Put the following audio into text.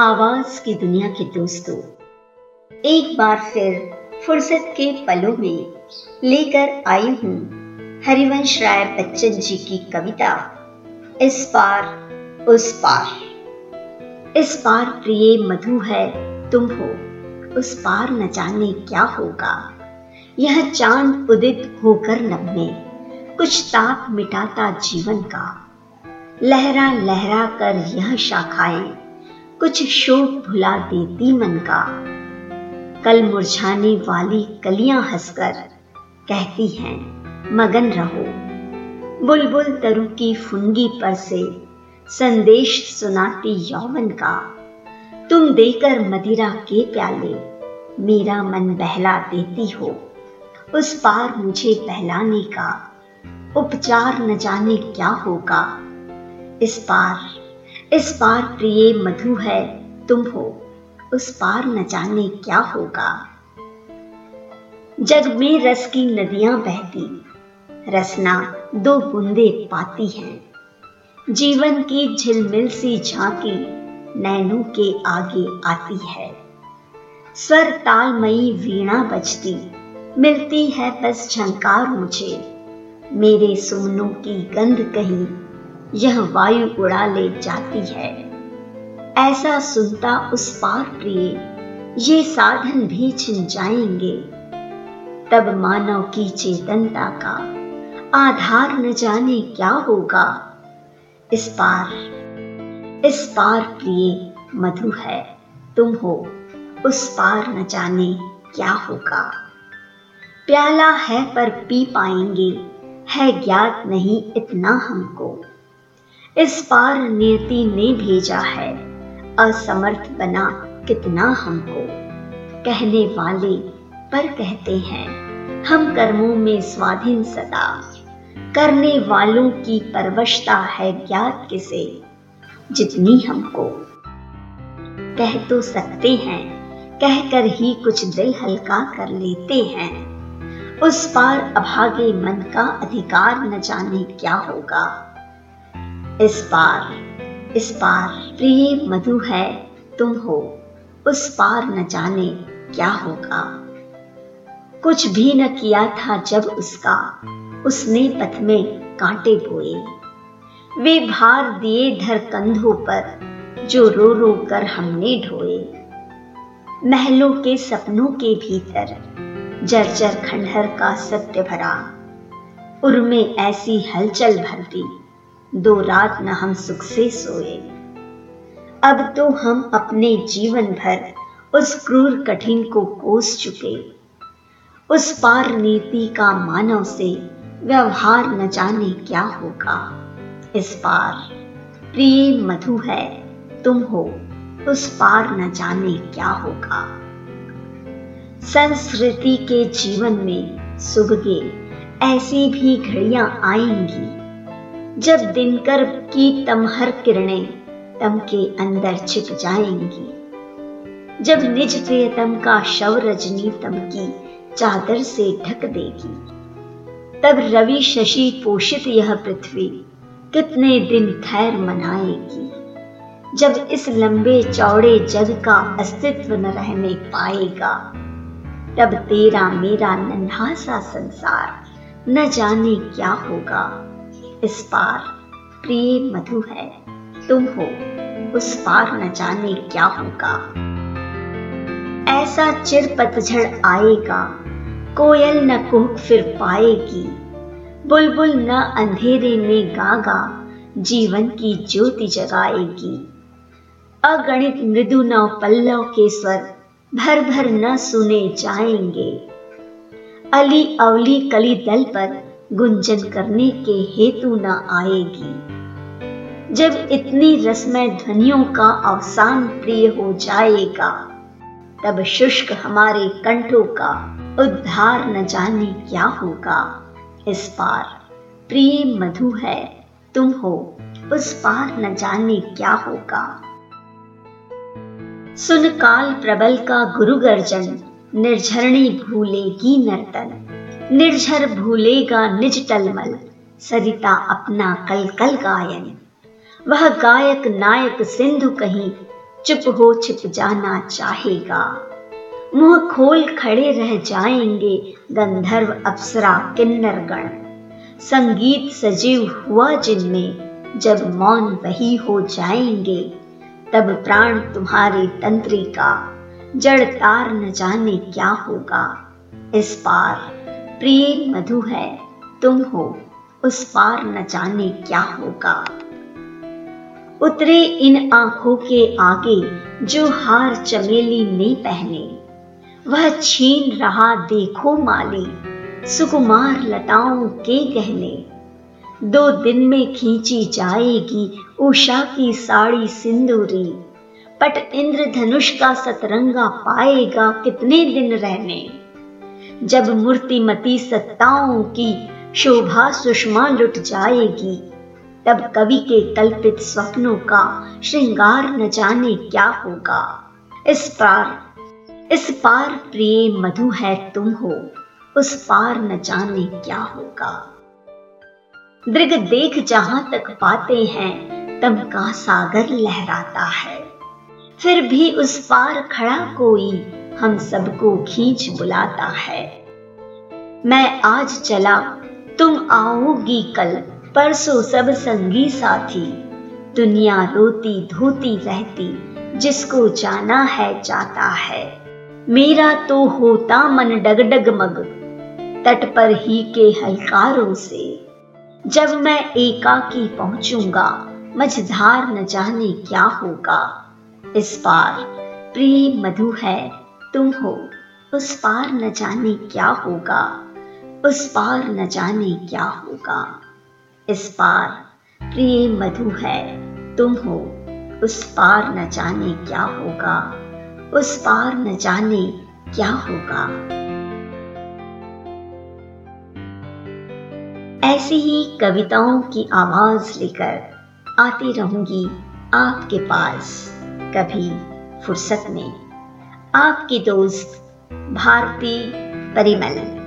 आवाज़ की दुनिया के दोस्तों, एक बार फिर फुर्सत के पलों में लेकर आई हूँ हरिवंश राय बच्चन जी की कविता, इस पार उस पार। इस पार प्रिय मधु है, तुम हो, उस पार न जाने क्या होगा। यह चाँद उदित होकर में, कुछ ताप मिटाता जीवन का। लहरा लहरा कर यह शाखाएँ कुछ शोक भुला देती मन का। कल मुरझाने वाली कलियाँ हंसकर कहती हैं, मगन रहो। बुलबुल तरु की फुनगी पर से संदेश सुनाती यौवन का। तुम देकर मदिरा के प्याले, मेरा मन बहला देती हो। उस पार मुझे बहलाने का, उपचार न जाने क्या होगा। इस पार इस पार प्रिय मधु है, तुम हो। उस पार न जाने क्या होगा। जग में रस की नदियाँ बहती रसना दो बूंदे पाती हैं। जीवन की झिलमिल सी झांकी नैनों के आगे आती है। स्वर तालमयी वीणा बजती, मिलती है बस झंकार मुझे। मेरे सुमनों की गंध कहीं यह वायु उड़ा ले जाती है। ऐसा सुनता उस पार प्रिय ये साधन भी छिन जाएँगे। तब मानव की चेतनता का आधार न जाने क्या होगा। इस पार इस पार प्रिय मधु है। तुम हो, उस पार न जाने क्या होगा। प्याला है पर पी पाएँगे, है ज्ञात नहीं इतना हमको। इस पार नियति ने भेजा है। असमर्थ बना कितना हमको। कहने वाले पर कहते हैं, हम कर्मों में स्वाधीन सदा। करने वालों की परवशता है ज्ञात किसे? जितनी हमको। कह तो सकते हैं, कहकर ही कुछ दिल हल्का कर लेते हैं। उस पार अभागे मन का अधिकार न जाने क्या होगा। इस पार इस पार प्रिय मधु है, तुम हो। उस पार न जाने क्या होगा। कुछ भी न किया था जब उसका, उसने पथ में कांटे बोए। वे भार दिए धर कंधों पर, जो रो रो कर हमने ढोए। महलों के सपनों के भीतर जर्जर खंडहर का सत्य भरा। उर्मे ऐसी हलचल भर दी दो रात न हम सुख से सोए। अब तो हम अपने जीवन भर उस क्रूर कठिन को कोस चुके। उस पार नीति का मानव से व्यवहार न जाने क्या होगा। इस पार, प्रिय मधु है, तुम हो, उस पार न जाने क्या होगा। संस्कृति के जीवन में सुबगे ऐसी भी घड़ियाँ आएँगी। जब दिनकर की तमहर किरणें तम के अंदर छिप जाएँगी। जब निज प्रियतम का शव रजनी तम की चादर से ढक देगी। तब रवि शशि पोषित यह पृथ्वी कितने दिन खैर मनाएगी। जब इस लंबे चौड़े जग का अस्तित्व न रहने पाएगा, तब तेरा मेरा नन्हा सा संसार न जाने क्या होगा। इस पार प्रिय मधु है। तुम हो, उस पार न जाने क्या होगा। ऐसा चिर पतझड़ आएगा, कोयल न कुह फिर पाएगी। बुलबुल न अंधेरे में गागा, जीवन की ज्योति जगाएगी। अगणित मृदु न पल्लव के स्वर, भर भर न सुने जाएँगे। अली अवली कली दल पर गुंजन करने के हेतु न आएगी। जब इतनी रसमय ध्वनियों का अवसान प्रिय हो जाएगा, तब शुष्क हमारे कंठों का उद्धार न जाने क्या होगा। इस पार प्रिय मधु है, तुम हो, उस पार न जाने क्या होगा। सुन काल प्रबल का गुरु गर्जन निर्झरणी भूलेगी नर्तन। निर्झर भूलेगा निज टलमल, सरिता अपना कल कल गायन। वह गायक नायक सिंधु कहीं, चुप हो छिप जाना चाहेगा। मुँह खोल खड़े रह जाएँगे गंधर्व अप्सरा किन्नर गण। संगीत सजीव हुआ जिनमें, जब मौन वही हो जाएँगे, तब प्राण तुम्हारे तंत्री का जड़ तार न जाने क्या होगा। इस पार प्रिय मधु है, तुम हो, उस पार न जाने क्या होगा। उतरे इन आँखों के आगे, जो हार चमेली ने पहने, वह छीन रहा देखो माली, सुकुमार लताओं के गहने। दो दिन में खींची जाएगी उषा की साड़ी सिंदूरी, पट इंद्रधनुष का सतरंगा पाएगा कितने दिन रहने। जब मूर्तिमती सत्ताओं की शोभा सुषमा लुट जाएगी, तब कवि के कल्पित स्वप्नों का श्रृंगार न जाने क्या होगा। इस पार इस पार प्रिय मधु है तुम हो, उस पार न जाने क्या होगा। दृग देख जहाँ तक पाते हैं तब का सागर लहराता है। फिर भी उस पार खड़ा कोई हम सबको खींच बुलाता है। मैं आज चला, तुम आओगी कल। परसों सब संगी साथी। दुनिया रोती धोती रहती, जिसको जाना है जाता है। मेरा तो होता मन डगडग मग, तट पर ही के हलकारों से। जब मैं एकाकी पहुंचूँगा, मझधार न जाने क्या होगा। इस बार प्रिय मधु है तुम हो, उस पार न जाने क्या होगा, उस पार न जाने क्या होगा। इस पार प्रिय मधु है, तुम हो, उस पार न जाने क्या होगा, उस पार न जाने क्या होगा। ऐसी ही कविताओं की आवाज़ लेकर आती रहूँगी आपके पास कभी फुर्सत में। आपकी दोस्त भारती परिमल।